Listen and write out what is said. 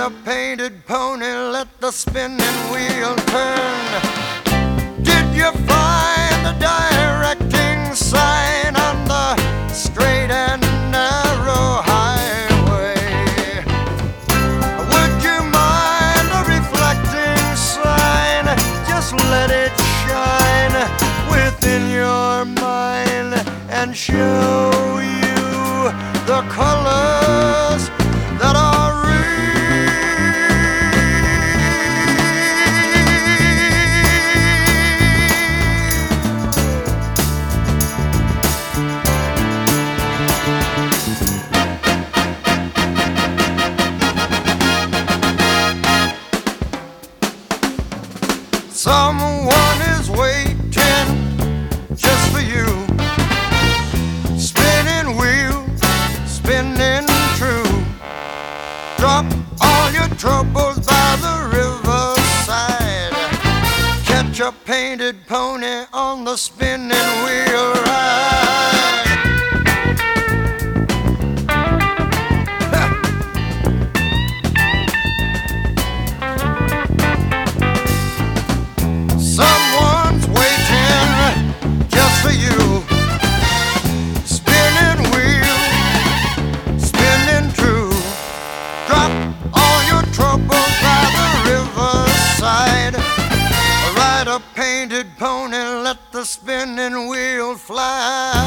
a painted pony, let the spinning wheel turn. Did you find the directing sign on the straight and narrow highway? Would you mind the reflecting sign? Just let it shine within your mind and show you the colors Someone is waiting just for you. Spinning wheel, spinning true. Drop all your troubles by the riverside. Catch a painted pony on the spinning a painted pony, let the spinning wheel fly.